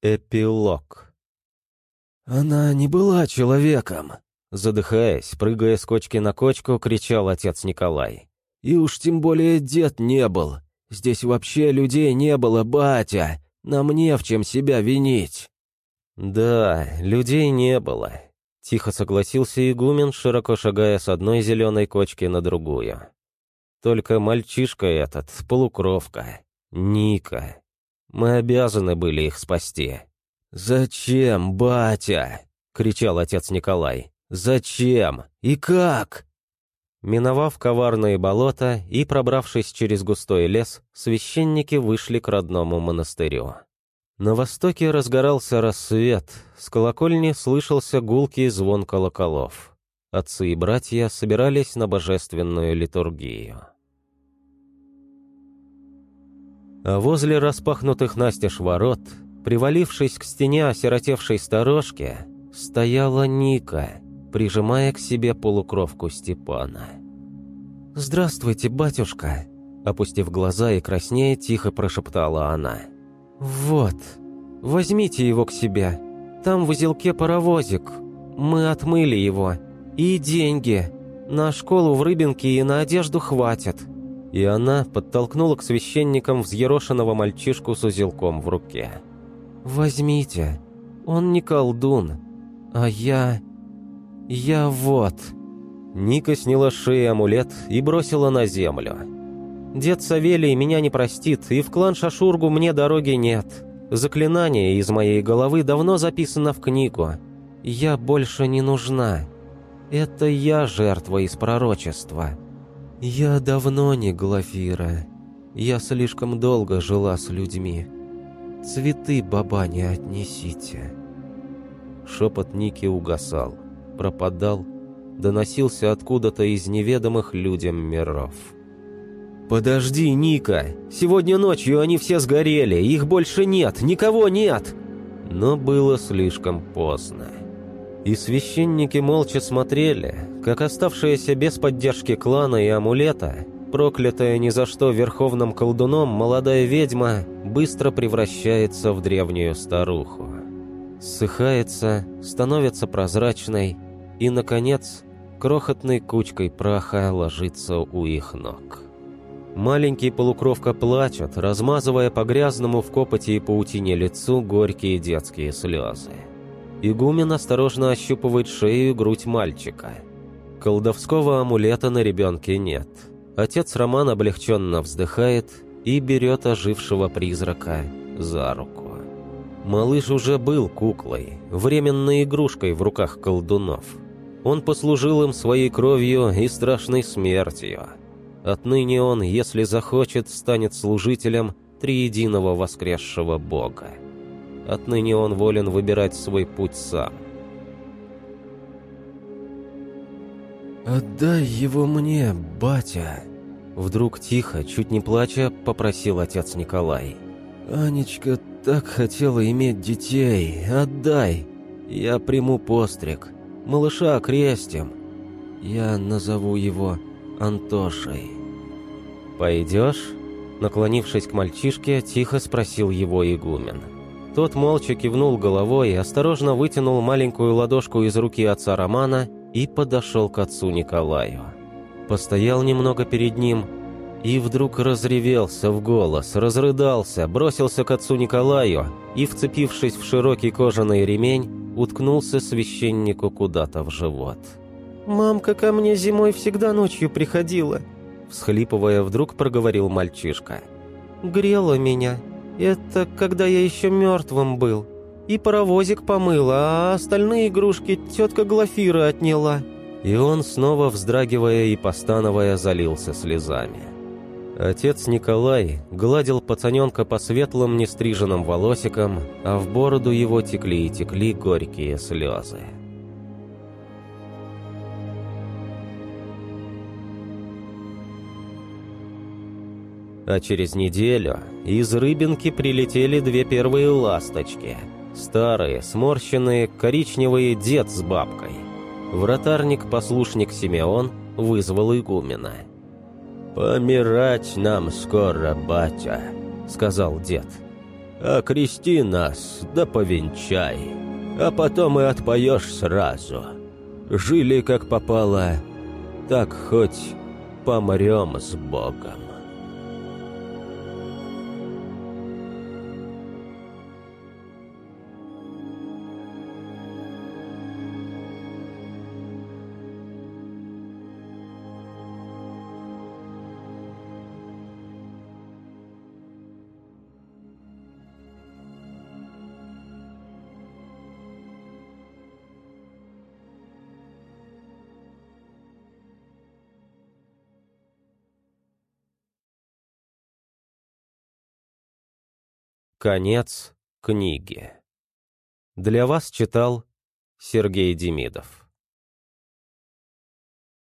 Эпилог. «Она не была человеком», — задыхаясь, прыгая с кочки на кочку, кричал отец Николай. «И уж тем более дед не был. Здесь вообще людей не было, батя. Нам не в чем себя винить». «Да, людей не было», — тихо согласился игумен, широко шагая с одной зеленой кочки на другую. «Только мальчишка этот, полукровка, Ника, мы обязаны были их спасти». «Зачем, батя?» — кричал отец Николай. «Зачем? И как?» Миновав коварные болота и пробравшись через густой лес, священники вышли к родному монастырю. На востоке разгорался рассвет, с колокольни слышался гулкий звон колоколов. Отцы и братья собирались на божественную литургию. Возле распахнутых настежь ворот, привалившись к стене осиротевшей сторожки, стояла Ника, прижимая к себе полукровку Степана. «Здравствуйте, батюшка!» Опустив глаза и краснея, тихо прошептала она. «Вот, возьмите его к себе. Там в узелке паровозик. Мы отмыли его. И деньги. На школу в Рыбинке и на одежду хватит и она подтолкнула к священникам взъерошенного мальчишку с узелком в руке. «Возьмите, он не колдун, а я... я вот...» Ника сняла с амулет и бросила на землю. «Дед Савелий меня не простит, и в клан Шашургу мне дороги нет. Заклинание из моей головы давно записано в книгу. Я больше не нужна. Это я жертва из пророчества». «Я давно не Глафира. Я слишком долго жила с людьми. Цветы бабане отнесите». Шепот Ники угасал, пропадал, доносился откуда-то из неведомых людям миров. «Подожди, Ника! Сегодня ночью они все сгорели, их больше нет, никого нет!» Но было слишком поздно. И священники молча смотрели, как оставшаяся без поддержки клана и амулета, проклятая ни за что верховным колдуном молодая ведьма быстро превращается в древнюю старуху. Ссыхается, становится прозрачной и, наконец, крохотной кучкой праха ложится у их ног. Маленький полукровка плачет, размазывая по грязному в копоти и паутине лицу горькие детские слезы. Игумен осторожно ощупывает шею и грудь мальчика. Колдовского амулета на ребенке нет. Отец Роман облегченно вздыхает и берет ожившего призрака за руку. Малыш уже был куклой, временной игрушкой в руках колдунов. Он послужил им своей кровью и страшной смертью. Отныне он, если захочет, станет служителем триединого воскресшего Бога. Отныне он волен выбирать свой путь сам. «Отдай его мне, батя!» Вдруг тихо, чуть не плача, попросил отец Николай. «Анечка так хотела иметь детей. Отдай! Я приму постриг. Малыша крестим. Я назову его Антошей». «Пойдешь?» Наклонившись к мальчишке, тихо спросил его игумен. Тот молча кивнул головой осторожно вытянул маленькую ладошку из руки отца Романа и подошел к отцу Николаю. Постоял немного перед ним и вдруг разревелся в голос, разрыдался, бросился к отцу Николаю и, вцепившись в широкий кожаный ремень, уткнулся священнику куда-то в живот. «Мамка ко мне зимой всегда ночью приходила», всхлипывая, вдруг проговорил мальчишка. «Грела меня, это когда я еще мертвым был. И паровозик помыла, а остальные игрушки тетка Глафира отняла». И он, снова вздрагивая и постановая, залился слезами. Отец Николай гладил пацаненка по светлым нестриженным волосикам, а в бороду его текли и текли горькие слезы. А через неделю из Рыбинки прилетели две первые ласточки. Старые, сморщенные, коричневые дед с бабкой. Вратарник-послушник Симеон вызвал игумена. «Помирать нам скоро, батя», — сказал дед. Окрести нас, да повенчай, а потом и отпоешь сразу. Жили как попало, так хоть помрем с Богом. Конец книги. Для вас читал Сергей Демидов.